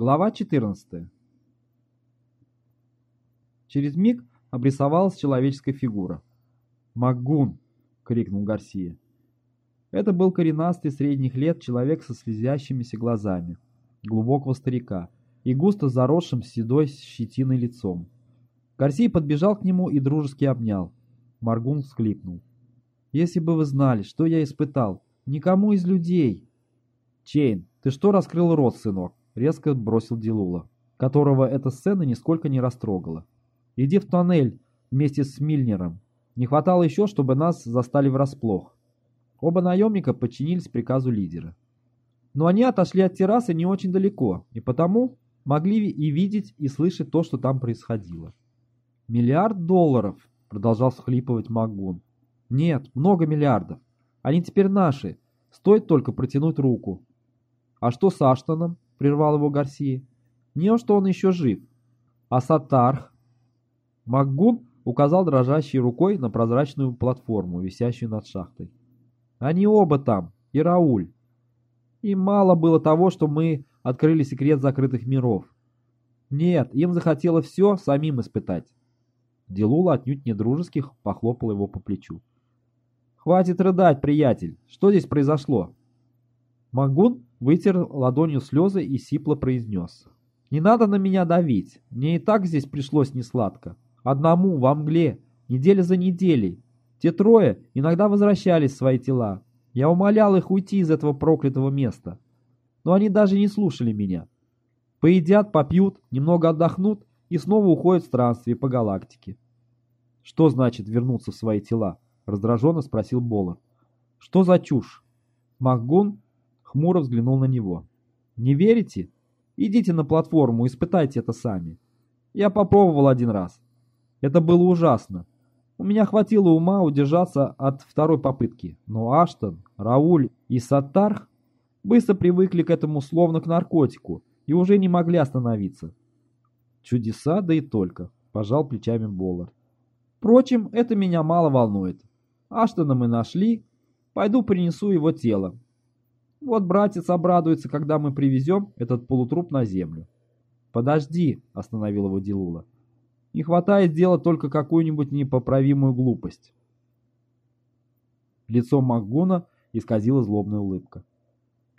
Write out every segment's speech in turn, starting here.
Глава 14. Через миг обрисовалась человеческая фигура. «Магун!» — крикнул Гарсия. Это был коренастый средних лет человек со слезящимися глазами, глубокого старика и густо заросшим седой щетиной лицом. Гарсий подбежал к нему и дружески обнял. Маргун всхлипнул. «Если бы вы знали, что я испытал! Никому из людей!» «Чейн, ты что раскрыл рот, сынок?» — резко бросил Дилула, которого эта сцена нисколько не растрогала. «Иди в тоннель вместе с Мильнером. Не хватало еще, чтобы нас застали врасплох». Оба наемника подчинились приказу лидера. Но они отошли от террасы не очень далеко, и потому могли и видеть, и слышать то, что там происходило. «Миллиард долларов!» — продолжал схлипывать Магун. «Нет, много миллиардов. Они теперь наши. Стоит только протянуть руку». «А что с Аштоном?» — прервал его Гарсия. «Не что он еще жив. А Сатарх?» Магун указал дрожащей рукой на прозрачную платформу, висящую над шахтой. «Они оба там, и Рауль. И мало было того, что мы открыли секрет закрытых миров. Нет, им захотелось все самим испытать. Делула отнюдь не дружеских похлопал его по плечу. «Хватит рыдать, приятель! Что здесь произошло?» Магун вытер ладонью слезы и сипло произнес. «Не надо на меня давить. Мне и так здесь пришлось несладко. Одному, во мгле, неделя за неделей. Те трое иногда возвращались в свои тела. Я умолял их уйти из этого проклятого места. Но они даже не слушали меня. Поедят, попьют, немного отдохнут и снова уходят в странствие по галактике. «Что значит вернуться в свои тела?» — раздраженно спросил Боллар. «Что за чушь?» Макгун хмуро взглянул на него. «Не верите? Идите на платформу, испытайте это сами. Я попробовал один раз. Это было ужасно. У меня хватило ума удержаться от второй попытки, но Аштон, Рауль и Саттарх быстро привыкли к этому словно к наркотику и уже не могли остановиться. Чудеса, да и только, пожал плечами Боллард. Впрочем, это меня мало волнует. Аштона мы нашли, пойду принесу его тело. Вот братец обрадуется, когда мы привезем этот полутруп на землю. Подожди, остановил его Дилула. Не хватает сделать только какую-нибудь непоправимую глупость. Лицо Макгуна исказила злобная улыбка.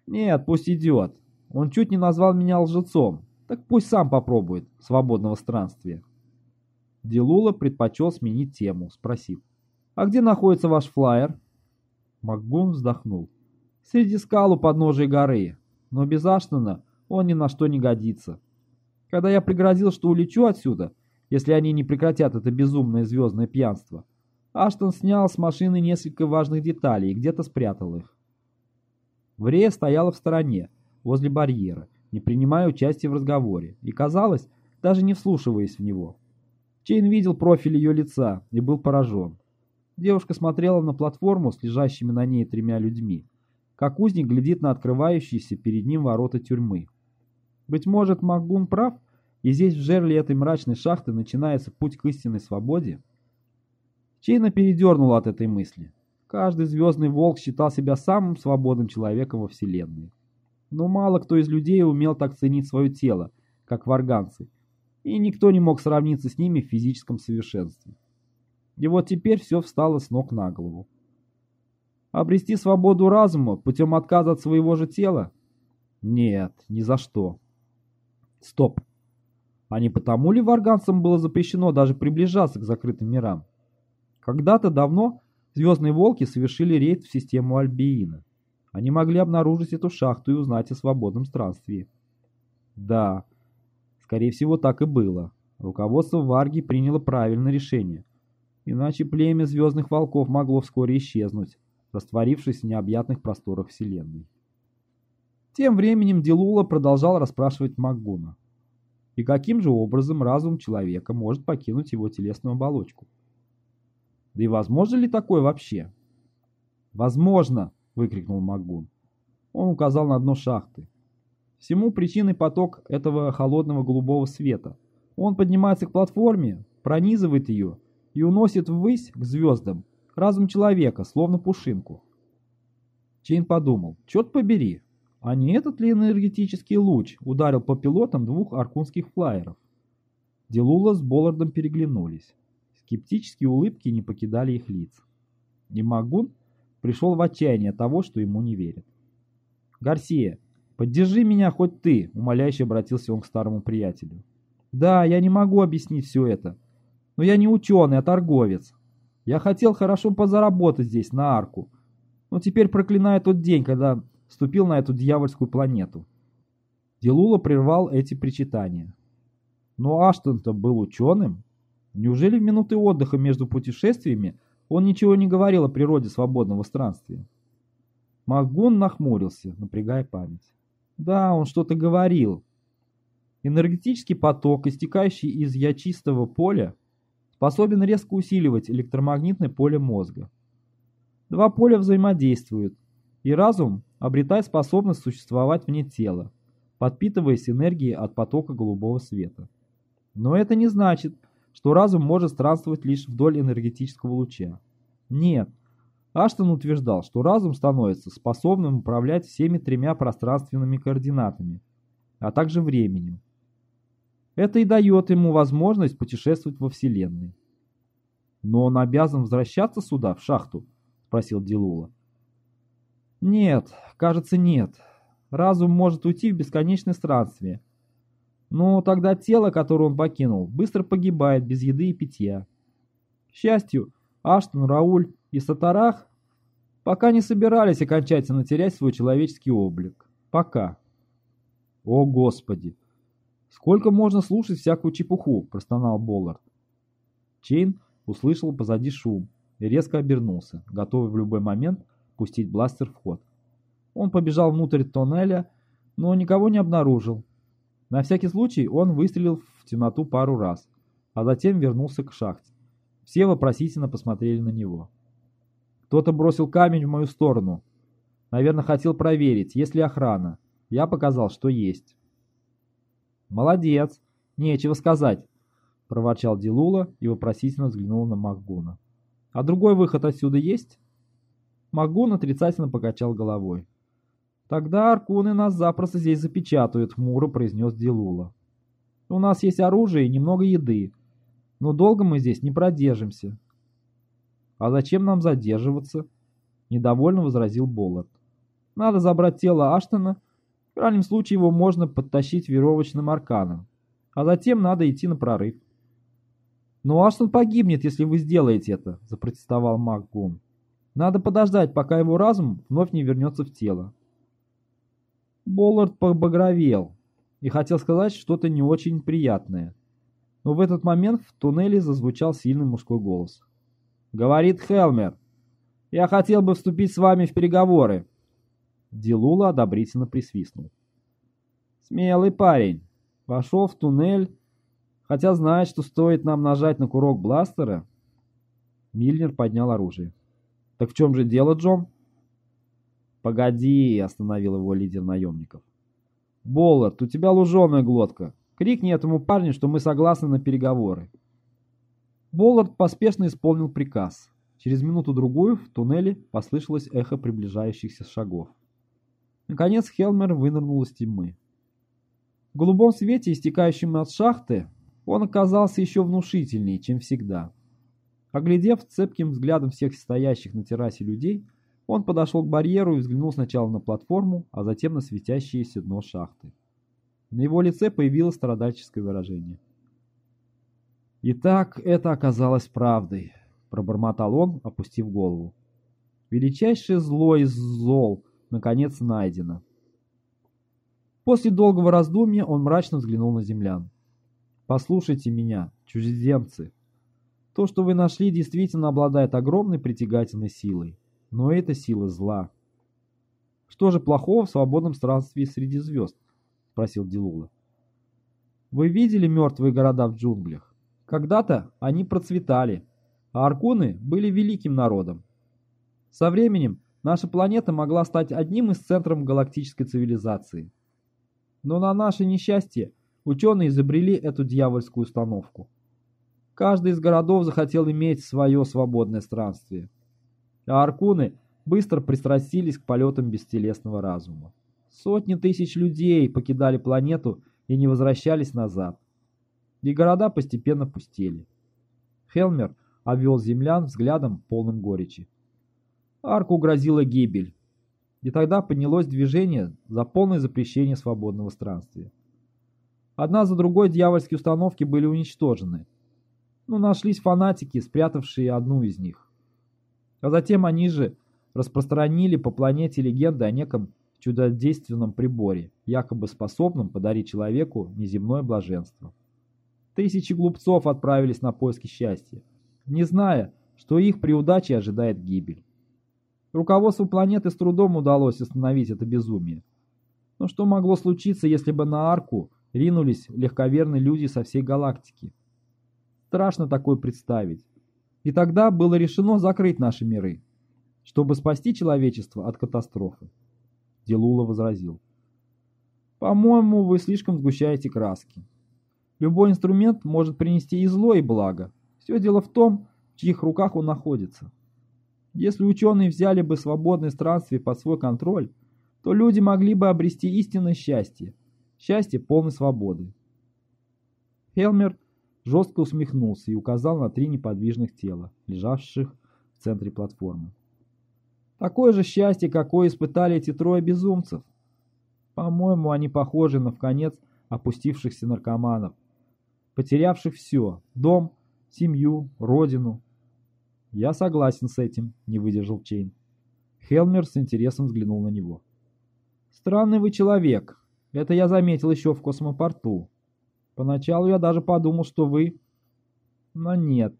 «Нет, пусть идет. Он чуть не назвал меня лжецом. Так пусть сам попробует свободного странствия». Дилула предпочел сменить тему, спросив. «А где находится ваш флайер?» Макгун вздохнул. «Среди скал у подножия горы, но без Аштона он ни на что не годится. Когда я пригрозил, что улечу отсюда, если они не прекратят это безумное звездное пьянство. Аштон снял с машины несколько важных деталей и где-то спрятал их. Врея стояла в стороне, возле барьера, не принимая участия в разговоре, и, казалось, даже не вслушиваясь в него. Чейн видел профиль ее лица и был поражен. Девушка смотрела на платформу с лежащими на ней тремя людьми, как узник глядит на открывающиеся перед ним ворота тюрьмы. Быть может, Макгун прав, и здесь в жерле этой мрачной шахты начинается путь к истинной свободе? Чейна передернула от этой мысли. Каждый звездный волк считал себя самым свободным человеком во Вселенной. Но мало кто из людей умел так ценить свое тело, как варганцы, и никто не мог сравниться с ними в физическом совершенстве. И вот теперь все встало с ног на голову. Обрести свободу разума путем отказа от своего же тела? Нет, ни за что. Стоп. А не потому ли варганцам было запрещено даже приближаться к закрытым мирам? Когда-то давно Звездные Волки совершили рейд в систему Альбиина. Они могли обнаружить эту шахту и узнать о свободном странстве. Да, скорее всего так и было. Руководство Варги приняло правильное решение. Иначе племя Звездных Волков могло вскоре исчезнуть, растворившись в необъятных просторах Вселенной. Тем временем Дилула продолжал расспрашивать Макгуна и каким же образом разум человека может покинуть его телесную оболочку. Да и возможно ли такое вообще? «Возможно!» — выкрикнул Магун. Он указал на дно шахты. Всему причиной поток этого холодного голубого света. Он поднимается к платформе, пронизывает ее и уносит ввысь к звездам разум человека, словно пушинку. Чейн подумал, черт побери, А не этот ли энергетический луч ударил по пилотам двух аркунских флайеров? Делула с Боллардом переглянулись. Скептические улыбки не покидали их лиц. И Магун пришел в отчаяние того, что ему не верят. «Гарсия, поддержи меня хоть ты», — умоляюще обратился он к старому приятелю. «Да, я не могу объяснить все это, но я не ученый, а торговец. Я хотел хорошо позаработать здесь, на арку, но теперь проклинаю тот день, когда ступил на эту дьявольскую планету». Делула прервал эти причитания. Но Аштон-то был ученым. Неужели в минуты отдыха между путешествиями он ничего не говорил о природе свободного странствия? Магун нахмурился, напрягая память. Да, он что-то говорил. Энергетический поток, истекающий из ячистого поля, способен резко усиливать электромагнитное поле мозга. Два поля взаимодействуют, и разум обретает способность существовать вне тела, подпитываясь энергией от потока голубого света. Но это не значит, что разум может странствовать лишь вдоль энергетического луча. Нет, Аштон утверждал, что разум становится способным управлять всеми тремя пространственными координатами, а также временем. Это и дает ему возможность путешествовать во Вселенной. «Но он обязан возвращаться сюда, в шахту?» – спросил Дилула. «Нет, кажется, нет. Разум может уйти в бесконечное странствие. Но тогда тело, которое он покинул, быстро погибает без еды и питья. К счастью, Аштон, Рауль и Сатарах пока не собирались окончательно терять свой человеческий облик. Пока. О, Господи! Сколько можно слушать всякую чепуху, простонал Боллард. Чейн услышал позади шум и резко обернулся, готовый в любой момент пустить бластер в ход. Он побежал внутрь тоннеля, но никого не обнаружил. На всякий случай он выстрелил в темноту пару раз, а затем вернулся к шахте. Все вопросительно посмотрели на него. Кто-то бросил камень в мою сторону. Наверное, хотел проверить, есть ли охрана. Я показал, что есть. «Молодец! Нечего сказать!» — проворчал Дилула и вопросительно взглянул на Макгуна. «А другой выход отсюда есть?» Макгун отрицательно покачал головой. «Тогда аркуны нас запросто здесь запечатают», — хмуро произнес Дилула. «У нас есть оружие и немного еды, но долго мы здесь не продержимся. А зачем нам задерживаться? Недовольно возразил Боллард. Надо забрать тело Аштона. В крайнем случае его можно подтащить веревочным арканом. А затем надо идти на прорыв. «Но Аштон погибнет, если вы сделаете это», — запротестовал МакГун. «Надо подождать, пока его разум вновь не вернется в тело». Боллард побагровел и хотел сказать что-то не очень приятное. Но в этот момент в туннеле зазвучал сильный мужской голос. «Говорит Хелмер. Я хотел бы вступить с вами в переговоры». Дилула одобрительно присвистнул. «Смелый парень. Вошел в туннель, хотя знает, что стоит нам нажать на курок бластера». Мильнер поднял оружие. «Так в чем же дело, Джон?» «Погоди», — остановил его лидер наемников. «Боллард, у тебя луженая глотка. Крикни этому парню, что мы согласны на переговоры». Боллард поспешно исполнил приказ. Через минуту-другую в туннеле послышалось эхо приближающихся шагов. Наконец Хелмер вынырнул из тьмы. В голубом свете, истекающем от шахты, он оказался еще внушительнее, чем всегда. Оглядев цепким взглядом всех стоящих на террасе людей, он подошел к барьеру и взглянул сначала на платформу, а затем на светящееся дно шахты. На его лице появилось страдальческое выражение. «Итак, это оказалось правдой», — пробормотал он, опустив голову. «Величайшее зло из зол, наконец, найдено». После долгого раздумья он мрачно взглянул на землян. «Послушайте меня, чужеземцы. То, что вы нашли, действительно обладает огромной притягательной силой. Но это сила зла». «Что же плохого в свободном странстве среди звезд?» — спросил Дилула. «Вы видели мертвые города в джунглях? Когда-то они процветали, а аркуны были великим народом. Со временем наша планета могла стать одним из центров галактической цивилизации. Но на наше несчастье ученые изобрели эту дьявольскую установку. Каждый из городов захотел иметь свое свободное странствие. А аркуны быстро пристрастились к полетам бестелесного разума. Сотни тысяч людей покидали планету и не возвращались назад. И города постепенно пустели. Хелмер обвел землян взглядом полным горечи. Арку грозила гибель. И тогда поднялось движение за полное запрещение свободного странствия. Одна за другой дьявольские установки были уничтожены. Но нашлись фанатики, спрятавшие одну из них. А затем они же распространили по планете легенды о неком чудодейственном приборе, якобы способном подарить человеку неземное блаженство. Тысячи глупцов отправились на поиски счастья, не зная, что их при удаче ожидает гибель. Руководству планеты с трудом удалось остановить это безумие. Но что могло случиться, если бы на арку ринулись легковерные люди со всей галактики? Страшно такое представить. И тогда было решено закрыть наши миры, чтобы спасти человечество от катастрофы. Делула возразил. По-моему, вы слишком сгущаете краски. Любой инструмент может принести и зло, и благо. Все дело в том, в чьих руках он находится. Если ученые взяли бы свободное странствие под свой контроль, то люди могли бы обрести истинное счастье, счастье полной свободы. Хелмер жестко усмехнулся и указал на три неподвижных тела, лежавших в центре платформы. Такое же счастье, какое испытали эти трое безумцев. По-моему, они похожи на вконец опустившихся наркоманов, потерявших все – дом, семью, родину, «Я согласен с этим», — не выдержал Чейн. Хелмер с интересом взглянул на него. «Странный вы человек. Это я заметил еще в космопорту. Поначалу я даже подумал, что вы...» «Но нет,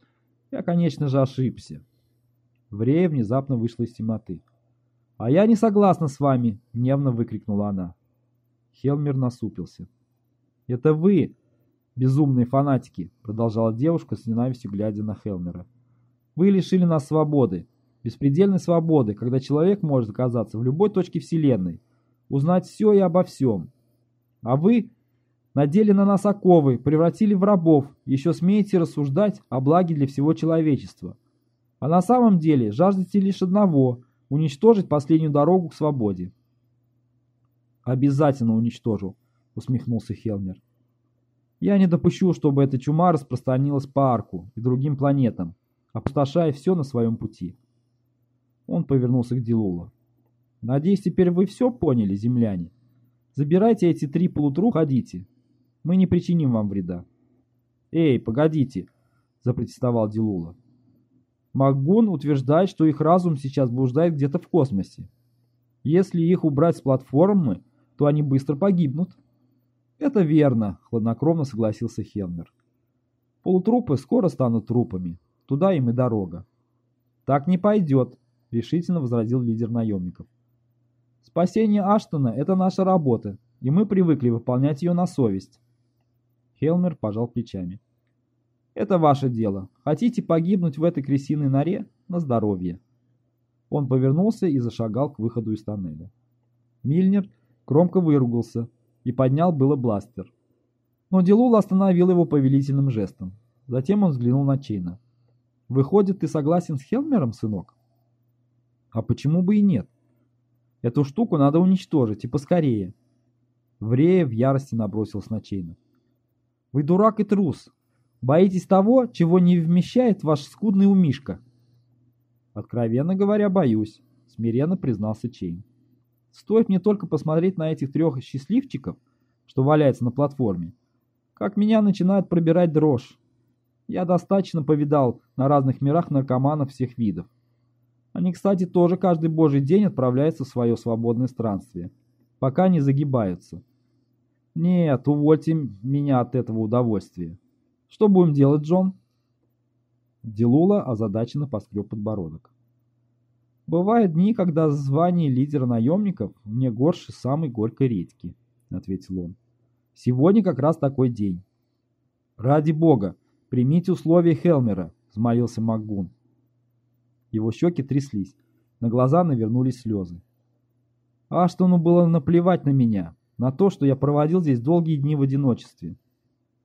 я, конечно же, ошибся». Врея внезапно вышла из темноты. «А я не согласна с вами!» — гневно выкрикнула она. Хелмер насупился. «Это вы, безумные фанатики!» — продолжала девушка с ненавистью, глядя на Хелмера. Вы лишили нас свободы, беспредельной свободы, когда человек может оказаться в любой точке Вселенной, узнать все и обо всем. А вы надели на нас оковы, превратили в рабов, еще смеете рассуждать о благе для всего человечества. А на самом деле жаждете лишь одного – уничтожить последнюю дорогу к свободе. «Обязательно уничтожу», – усмехнулся Хелмер. «Я не допущу, чтобы эта чума распространилась по Арку и другим планетам, опустошая все на своем пути. Он повернулся к Дилула. «Надеюсь, теперь вы все поняли, земляне. Забирайте эти три полутру, ходите. Мы не причиним вам вреда». «Эй, погодите!» — запротестовал Дилула. Макгун утверждает, что их разум сейчас блуждает где-то в космосе. Если их убрать с платформы, то они быстро погибнут. Это верно, хладнокровно согласился Хелмер. Полутрупы скоро станут трупами, Туда им и дорога. Так не пойдет, решительно возразил лидер наемников. Спасение Аштона – это наша работа, и мы привыкли выполнять ее на совесть. Хелмер пожал плечами. Это ваше дело. Хотите погибнуть в этой крысиной норе? На здоровье. Он повернулся и зашагал к выходу из тоннеля. Мильнер громко выругался и поднял было бластер. Но Делул остановил его повелительным жестом. Затем он взглянул на Чейна. Выходит, ты согласен с Хелмером, сынок? А почему бы и нет? Эту штуку надо уничтожить, и поскорее. Врея в ярости набросился на Чейна. Вы дурак и трус. Боитесь того, чего не вмещает ваш скудный умишка. Откровенно говоря, боюсь, смиренно признался Чейн. Стоит мне только посмотреть на этих трех счастливчиков, что валяются на платформе, как меня начинает пробирать дрожь. Я достаточно повидал на разных мирах наркоманов всех видов. Они, кстати, тоже каждый божий день отправляются в свое свободное странствие, пока не загибаются. Нет, увольте меня от этого удовольствия. Что будем делать, Джон? Делула озадаченно поскреб подбородок. «Бывают дни, когда звание лидера наемников мне горше самой горькой редьки», — ответил он. «Сегодня как раз такой день. Ради бога, «Примите условия Хелмера», — взмолился Макгун. Его щеки тряслись, на глаза навернулись слезы. А что ну было наплевать на меня, на то, что я проводил здесь долгие дни в одиночестве.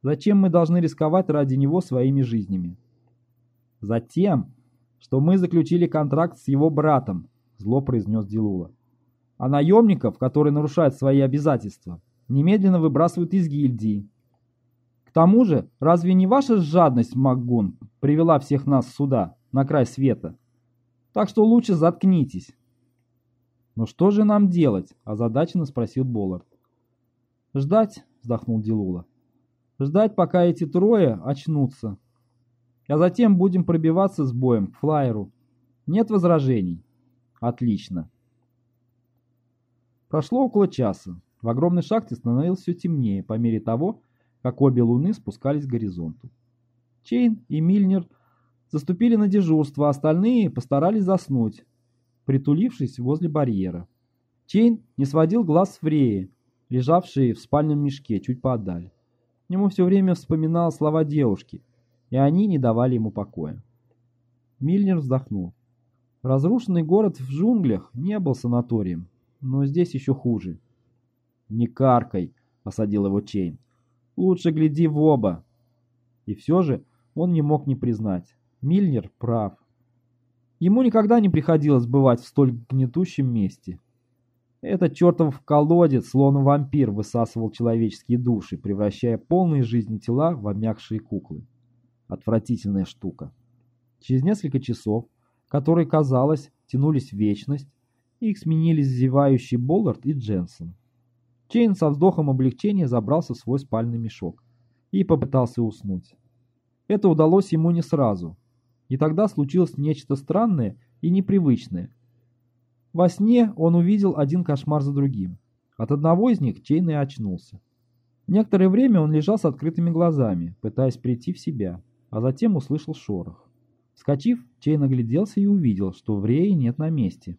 Зачем мы должны рисковать ради него своими жизнями? Затем, что мы заключили контракт с его братом, зло произнес Дилула. А наемников, которые нарушают свои обязательства, немедленно выбрасывают из гильдии. Тому же, разве не ваша жадность, Макгун, привела всех нас сюда, на край света? Так что лучше заткнитесь. «Но что же нам делать?» – озадаченно спросил Боллард. «Ждать», – вздохнул Дилула. «Ждать, пока эти трое очнутся. А затем будем пробиваться с боем к флайеру. Нет возражений?» «Отлично». Прошло около часа. В огромной шахте становилось все темнее по мере того, как обе луны спускались к горизонту. Чейн и Мильнер заступили на дежурство, а остальные постарались заснуть, притулившись возле барьера. Чейн не сводил глаз с Фреи, лежавшей в спальном мешке чуть поодаль. Ему все время вспоминались слова девушки, и они не давали ему покоя. Мильнер вздохнул. Разрушенный город в джунглях не был санаторием, но здесь еще хуже. «Не каркай!» — осадил его Чейн. «Лучше гляди в оба!» И все же он не мог не признать. Мильнер прав. Ему никогда не приходилось бывать в столь гнетущем месте. Этот чертов колодец, словно вампир, высасывал человеческие души, превращая полные жизни тела в обмякшие куклы. Отвратительная штука. Через несколько часов, которые, казалось, тянулись в вечность, их сменили зевающий Боллард и Дженсен. Чейн со вздохом облегчения забрался в свой спальный мешок и попытался уснуть. Это удалось ему не сразу, и тогда случилось нечто странное и непривычное. Во сне он увидел один кошмар за другим. От одного из них Чейн и очнулся. Некоторое время он лежал с открытыми глазами, пытаясь прийти в себя, а затем услышал шорох. Вскочив, Чейн огляделся и увидел, что Врея нет на месте.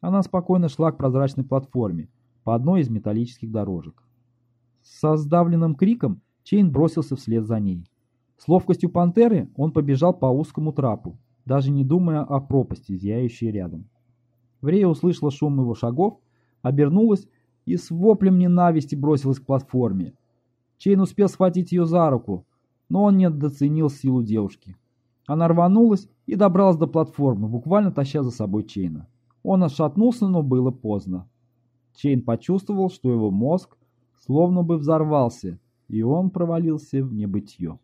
Она спокойно шла к прозрачной платформе, по одной из металлических дорожек. Со сдавленным криком Чейн бросился вслед за ней. С ловкостью пантеры он побежал по узкому трапу, даже не думая о пропасти, зияющей рядом. Врея услышала шум его шагов, обернулась и с воплем ненависти бросилась к платформе. Чейн успел схватить ее за руку, но он не недооценил силу девушки. Она рванулась и добралась до платформы, буквально таща за собой Чейна. Он отшатнулся, но было поздно. Чейн почувствовал, что его мозг словно бы взорвался, и он провалился в небытие.